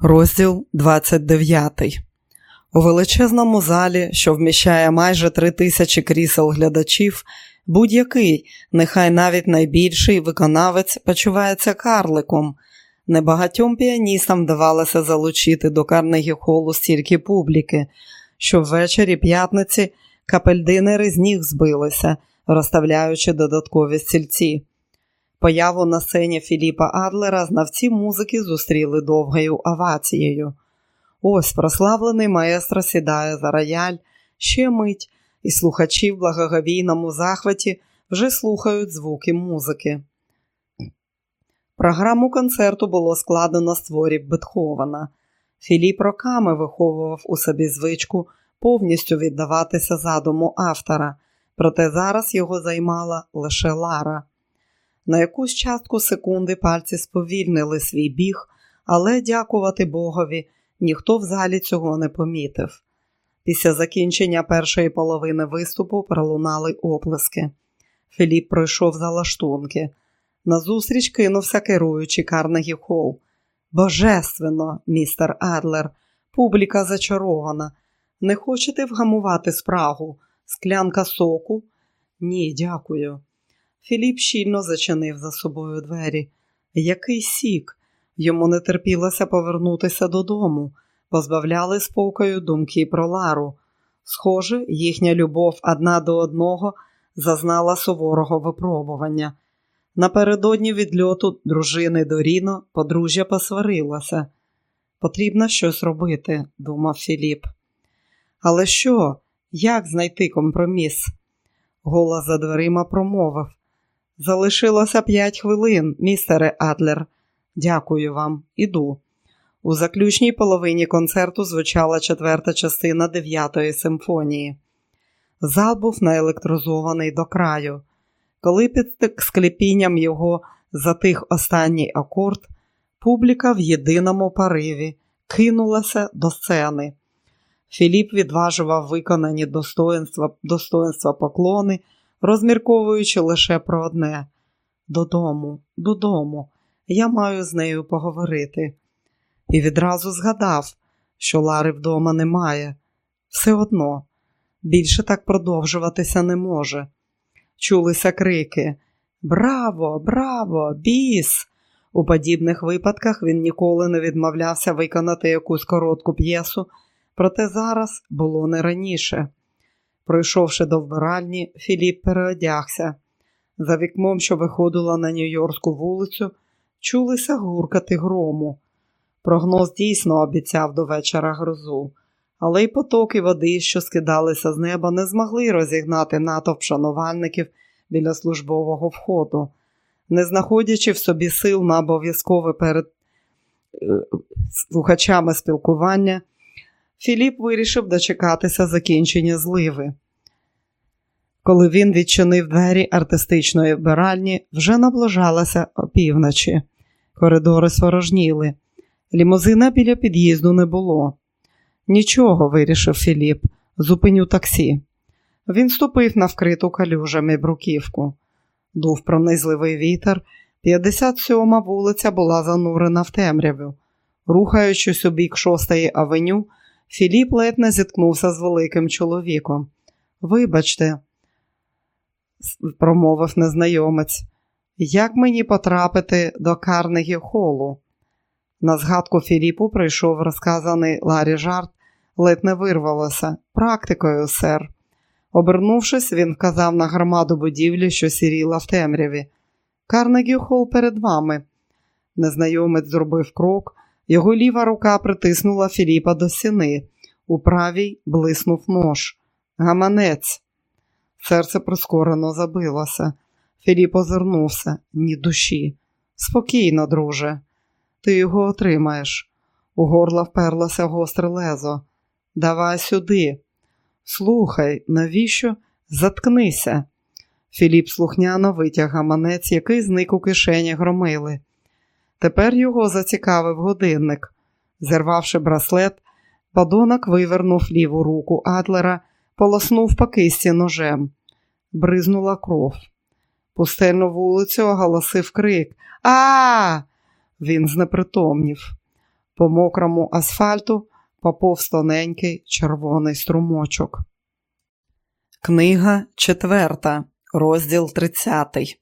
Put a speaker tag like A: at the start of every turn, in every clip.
A: Розділ 29 У величезному залі, що вміщає майже три тисячі крісел глядачів, будь-який, нехай навіть найбільший виконавець почувається карликом. Небагатьом піаністам вдавалося залучити до Карнегі холу стільки публіки, що ввечері п'ятниці капельдинери з ніг збилися, розставляючи додаткові стільці. Появу на сцені Філіпа Адлера знавці музики зустріли довгою овацією. Ось прославлений маестро сідає за рояль, ще мить, і слухачі в благоговійному захваті вже слухають звуки музики. Програму концерту було складено з творів Бетховена. Філіп роками виховував у собі звичку повністю віддаватися задуму автора, проте зараз його займала лише Лара. На якусь частку секунди пальці сповільнили свій біг, але, дякувати Богові, ніхто в залі цього не помітив. Після закінчення першої половини виступу пролунали оплески. Філіп пройшов за лаштунки. Назустріч кинувся керуючий Карнегі Холл. Божественно, містер Адлер, публіка зачарована. Не хочете вгамувати спрагу? Склянка соку? Ні, дякую. Філіп щільно зачинив за собою двері. Який сік! Йому не терпілося повернутися додому, позбавляли спокою думки про Лару. Схоже, їхня любов одна до одного зазнала суворого випробування. Напередодні відльоту дружини до Ріно подружжя посварилося. Потрібно щось робити, думав Філіп. Але що? Як знайти компроміс? Голос за дверима промовив. Залишилося п'ять хвилин, містере Адлер. Дякую вам, іду. У заключній половині концерту звучала четверта частина дев'ятої симфонії. Зал був наелектризований до краю. Коли під склепінням його затих останній акорд, публіка в єдиному пориві кинулася до сцени. Філіп відважував виконані достоинства, достоинства поклони розмірковуючи лише про одне додому, додому, я маю з нею поговорити. І відразу згадав, що Лари вдома немає. Все одно, більше так продовжуватися не може. Чулися крики Браво, браво, біс! У подібних випадках він ніколи не відмовлявся виконати якусь коротку п'єсу, проте зараз було не раніше. Пройшовши до вбиральні, Філіп переодягся. За вікном, що виходило на Нью-Йоркську вулицю, чулися гуркати грому. Прогноз дійсно обіцяв до вечора грозу, але й потоки води, що скидалися з неба, не змогли розігнати натовп шанувальників біля службового входу. Не знаходячи в собі сил на обов'язкове перед е, слухачами спілкування, Філіп вирішив дочекатися закінчення зливи. Коли він відчинив двері артистичної вбиральні, вже наближалася опівночі. Коридори сворожніли. Лімузина біля під'їзду не було. Нічого, вирішив Філіп, зупиню таксі. Він ступив на вкриту калюжами бруківку. Дув пронизливий вітер. 57-ма вулиця була занурена в темряву. Рухаючись у бік шостої авеню, Філіп ледь не зіткнувся з великим чоловіком. Вибачте, промовив незнайомець, як мені потрапити до Карнегі холу? На згадку Філіпу прийшов розказаний Ларі жарт, ледь не вирвалося. Практикою, сер. Обернувшись, він вказав на громаду будівлі, що сіріла в темряві. Карнегі хол перед вами. Незнайомець зробив крок. Його ліва рука притиснула Філіпа до стіни. У правій блиснув нож. Гаманець. Серце прискорено забилося. Філіп озирнувся, ні душі. Спокійно, друже, ти його отримаєш. У горла вперлося гостре лезо. Давай сюди. Слухай, навіщо? Заткнися. Філіп слухняно витяг гаманець, який зник у кишені громили. Тепер його зацікавив годинник. Зірвавши браслет, падонок вивернув ліву руку Адлера, полоснув по кисті ножем. Бризнула кров. Пустельну вулицю оголосив крик. А! Він знепритомнів. По мокрому асфальту поповз тоненький червоний струмочок. Книга четверта, розділ тридцятий.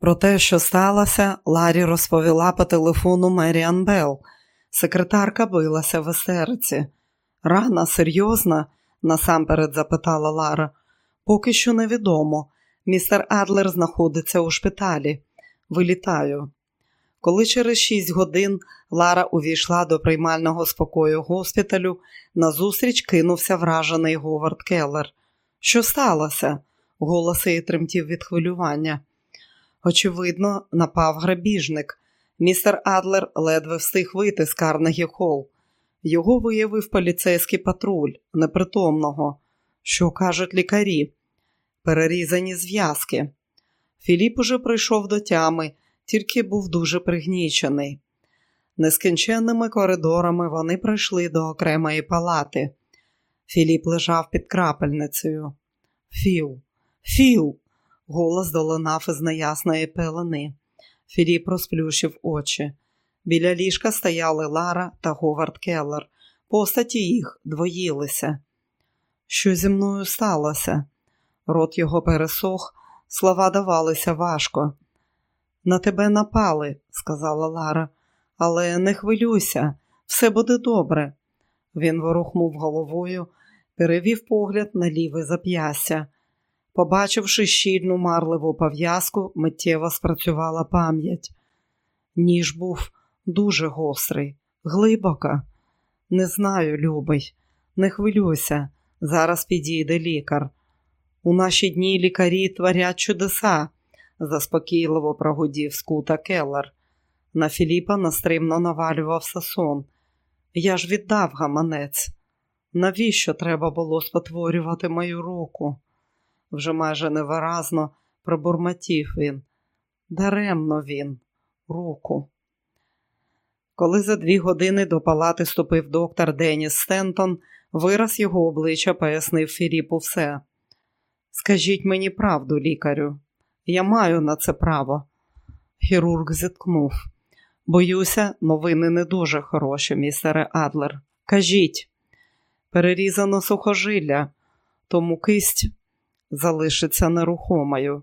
A: Про те, що сталося, Ларі розповіла по телефону Меріан Белл. Секретарка билася в естериці. Рана серйозна? насамперед запитала Лара. Поки що невідомо. Містер Адлер знаходиться у шпиталі. Вилітаю. Коли через шість годин Лара увійшла до приймального спокою госпіталю, назустріч кинувся вражений Говард Келлер. Що сталося? Голос її тремтів від хвилювання. Очевидно, напав грабіжник. Містер Адлер ледве встиг вийти з Карнегі Холл. Його виявив поліцейський патруль, непритомного. Що кажуть лікарі? Перерізані зв'язки. Філіп уже прийшов до тями, тільки був дуже пригнічений. Нескінченними коридорами вони прийшли до окремої палати. Філіп лежав під крапельницею. Філ, Філ. Голос долинав із неясної пелени. Філіп розплющив очі. Біля ліжка стояли Лара та Говард Келлер. Постаті їх двоїлися. Що зі мною сталося? Рот його пересох, слова давалися важко. На тебе напали, сказала Лара, але не хвилюйся, все буде добре. Він ворухнув головою, перевів погляд на ліве зап'ястя. Побачивши щільну марливу пов'язку, миттєво спрацювала пам'ять. Ніж був дуже гострий, глибоко. Не знаю, любий, не хвилюйся, зараз підійде лікар. У наші дні лікарі творять чудеса, заспокійливо прогудів скута Келлер. На Філіпа настримно навалювався сон. Я ж віддав гаманець. Навіщо треба було спотворювати мою руку? Вже майже невиразно пробурмотів він. Даремно він, руку. Коли за дві години до палати ступив доктор Деніс Стентон, вираз його обличчя пояснив Філіпу все. Скажіть мені правду, лікарю, я маю на це право. Хірург зіткнув. Боюся, новини не дуже хороші, містере Адлер. Кажіть, перерізано сухожилля, тому кисть залишиться нерухомою.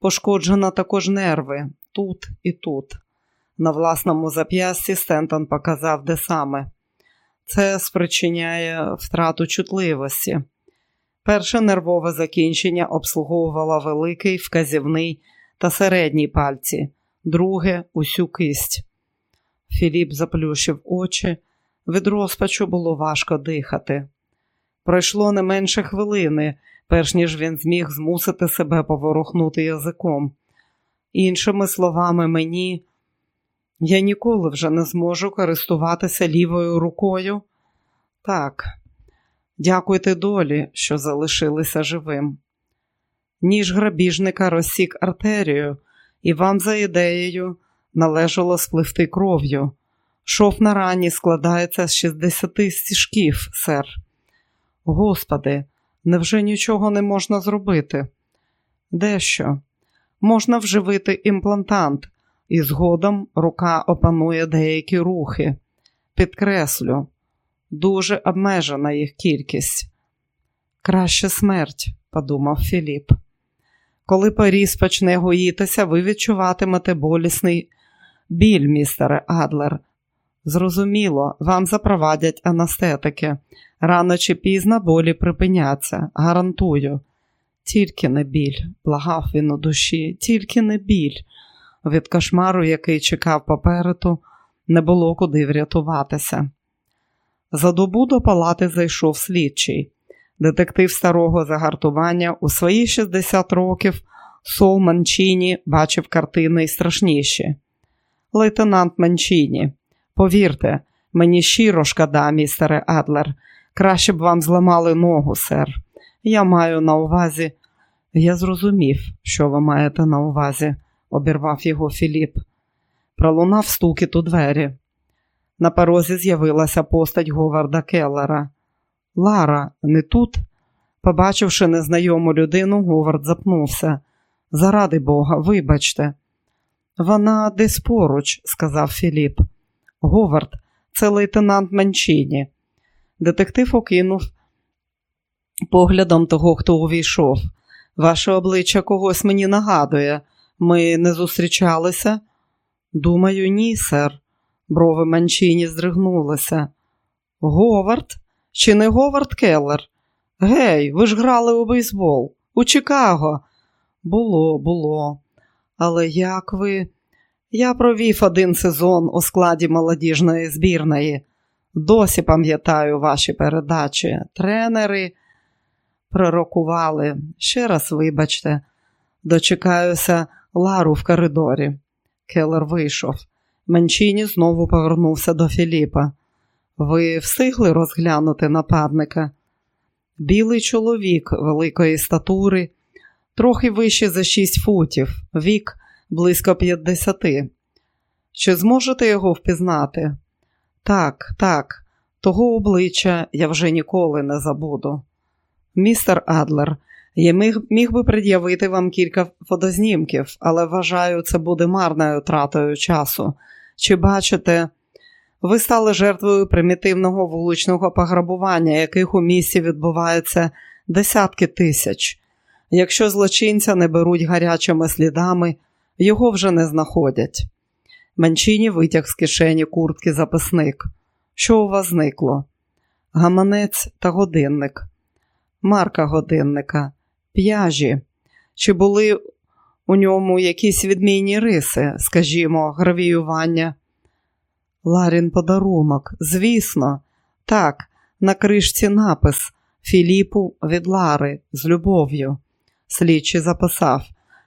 A: Пошкоджено також нерви тут і тут. На власному зап'ясті Стентон показав, де саме. Це спричиняє втрату чутливості. Перше нервове закінчення обслуговувало великий, вказівний та середній пальці, друге усю кисть. Філіп заплющив очі, від розпачу було важко дихати. Пройшло не менше хвилини, перш ніж він зміг змусити себе поворухнути язиком. Іншими словами, мені я ніколи вже не зможу користуватися лівою рукою. Так, дякуйте долі, що залишилися живим. Ніж грабіжника розсік артерію, і вам, за ідеєю, належало спливти кров'ю. Шов на рані складається з 60 стіжків, сер. Господи, невже нічого не можна зробити? Дещо? Можна вживити імплантант, і згодом рука опанує деякі рухи. Підкреслю, дуже обмежена їх кількість. Краще смерть, подумав Філіп. Коли поріз почне гоїтися, ви відчуватимете болісний біль, містере Адлер. Зрозуміло, вам запровадять анестетики. Рано чи пізно болі припиняться, гарантую. Тільки не біль, благав він у душі, тільки не біль. Від кошмару, який чекав попереду, не було куди врятуватися. За добу до палати зайшов слідчий. Детектив старого загартування у свої 60 років Сол Манчіні бачив картини й страшніші. Лейтенант Манчіні, повірте, мені щиро шкода, містере Адлер. Краще б вам зламали ногу, сер. Я маю на увазі. Я зрозумів, що ви маєте на увазі, обірвав його Філіп. Пролунав стукіт у двері. На порозі з'явилася постать Говарда Келлера. Лара, не тут? Побачивши незнайому людину, Говард запнувся. Заради Бога, вибачте. Вона десь поруч, сказав Філіп. Говард, це лейтенант Манчині. Детектив окинув поглядом того, хто увійшов. Ваше обличчя когось мені нагадує. Ми не зустрічалися? Думаю, ні, сер. Брови Манчині здригнулися. Говард? Чи не Говард Келлер? Гей, ви ж грали у бейсбол. У Чикаго. Було, було. Але як ви? Я провів один сезон у складі молодіжної збірної. Досі пам'ятаю ваші передачі. Тренери пророкували. Ще раз, вибачте, дочекаюся Лару в коридорі. Келлер вийшов. Менчині знову повернувся до Філіпа. Ви встигли розглянути нападника? Білий чоловік великої статури, трохи вище за шість футів, вік близько п'ятдесяти. Чи зможете його впізнати? Так, так, того обличчя я вже ніколи не забуду. Містер Адлер, я міг, міг би пред'явити вам кілька фотознімків, але вважаю, це буде марною тратою часу. Чи бачите, ви стали жертвою примітивного вуличного пограбування, яких у місті відбувається десятки тисяч. Якщо злочинця не беруть гарячими слідами, його вже не знаходять. Манчині витяг з кишені куртки записник. Що у вас зникло? Гаманець та годинник, марка годинника, п'яжі. Чи були у ньому якісь відмінні риси, скажімо, гравіювання? Ларін подарунок, звісно, так, на кришці напис Філіпу від Лари з любов'ю. Слідчий записав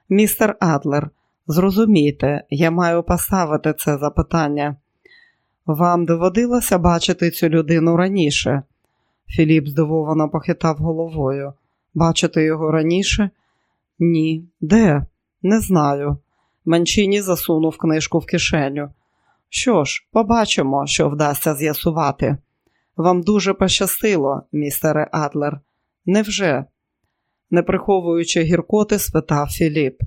A: Містер Адлер, зрозумійте, я маю поставити це запитання. Вам доводилося бачити цю людину раніше? Філіп здивовано похитав головою. Бачити його раніше? Ні. Де? Не знаю. Манчині засунув книжку в кишеню. Що ж, побачимо, що вдасться з'ясувати. Вам дуже пощастило, містере Адлер. Невже? Не приховуючи гіркоти, спитав Філіп.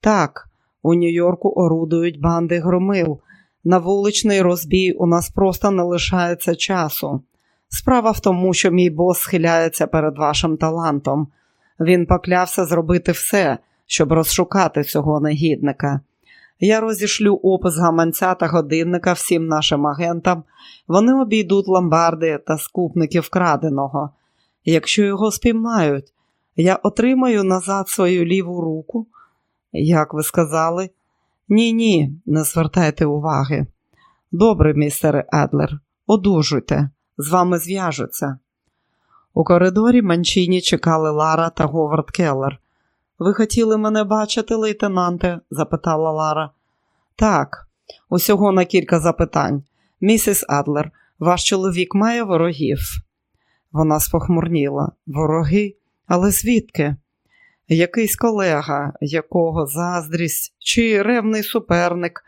A: Так, у Нью-Йорку орудують банди громил. На вуличний розбій у нас просто не лишається часу. Справа в тому, що мій бос схиляється перед вашим талантом. Він поклявся зробити все, щоб розшукати цього негідника. Я розішлю опис гаманця та годинника всім нашим агентам. Вони обійдуть ломбарди та скупників краденого. Якщо його спіймають, я отримаю назад свою ліву руку. Як ви сказали? Ні, ні, не звертайте уваги. Добре, містере Адлер, одужуйте, з вами зв'яжуться. У коридорі Манчині чекали Лара та Говард Келлер. Ви хотіли мене бачити, лейтенанте? запитала Лара. Так, усього на кілька запитань. Місіс Адлер, ваш чоловік має ворогів? Вона спохмурніла. Вороги? Але звідки? Якийсь колега, якого заздрість чи ревний суперник.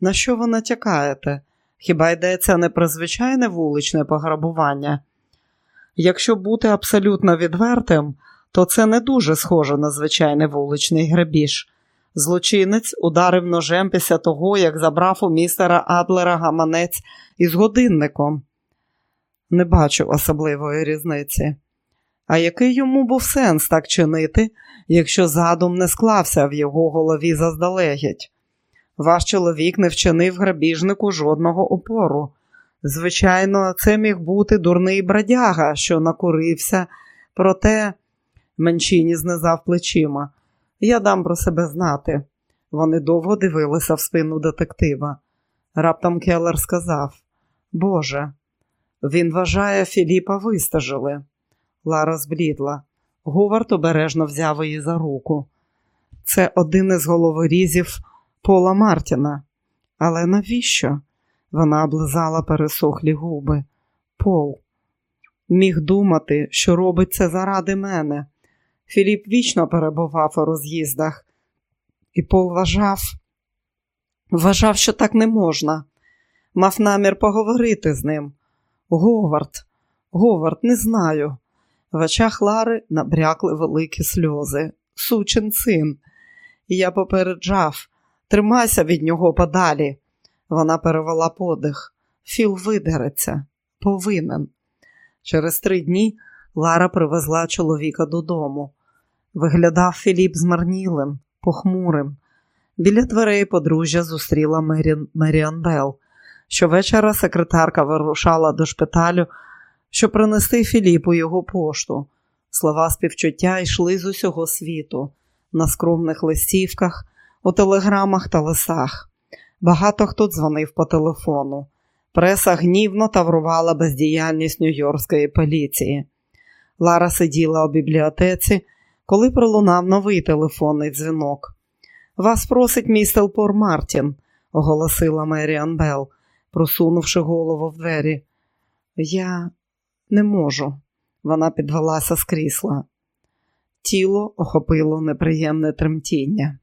A: На що ви натякаєте? Хіба йдеться не про звичайне вуличне пограбування? Якщо бути абсолютно відвертим, то це не дуже схоже на звичайний вуличний грабіж. Злочинець ударив ножем після того, як забрав у містера Адлера гаманець із годинником. Не бачу особливої різниці. А який йому був сенс так чинити, якщо задум не склався в його голові заздалегідь? Ваш чоловік не вчинив грабіжнику жодного опору. Звичайно, це міг бути дурний бродяга, що накурився, проте Менчині знизав плечима. Я дам про себе знати. Вони довго дивилися в спину детектива. Раптом Келлер сказав: Боже, він вважає, Філіпа вистажили. Лара зблідла. Говард обережно взяв її за руку. Це один із головорізів Пола Мартіна. Але навіщо? Вона облизала пересохлі губи. Пол міг думати, що робить це заради мене. Філіп вічно перебував у роз'їздах, і Пол вважав, вважав, що так не можна. Мав намір поговорити з ним. Говард, Говард, не знаю. В очах Лари набрякли великі сльози. Сучин син. Я попереджав, тримайся від нього подалі. Вона перевела подих. Філ видереться, повинен. Через три дні Лара привезла чоловіка додому. Виглядав Філіп змарнілим, похмурим. Біля дверей подружжя зустріла Меріан Белл. Щовечора секретарка вирушала до шпиталю, щоб принести Філіпу його пошту. Слова співчуття йшли з усього світу, на скромних листівках, у телеграмах та лисах. Багато хто дзвонив по телефону. Преса гнівно таврувала бездіяльність Нью-Йоркської поліції. Лара сиділа у бібліотеці, коли пролунав новий телефонний дзвінок. Вас просить містер Пор Мартін, оголосила Меріан Белл, просунувши голову в двері. Я не можу. Вона підвелася з крісла. Тіло охопило неприємне тремтіння.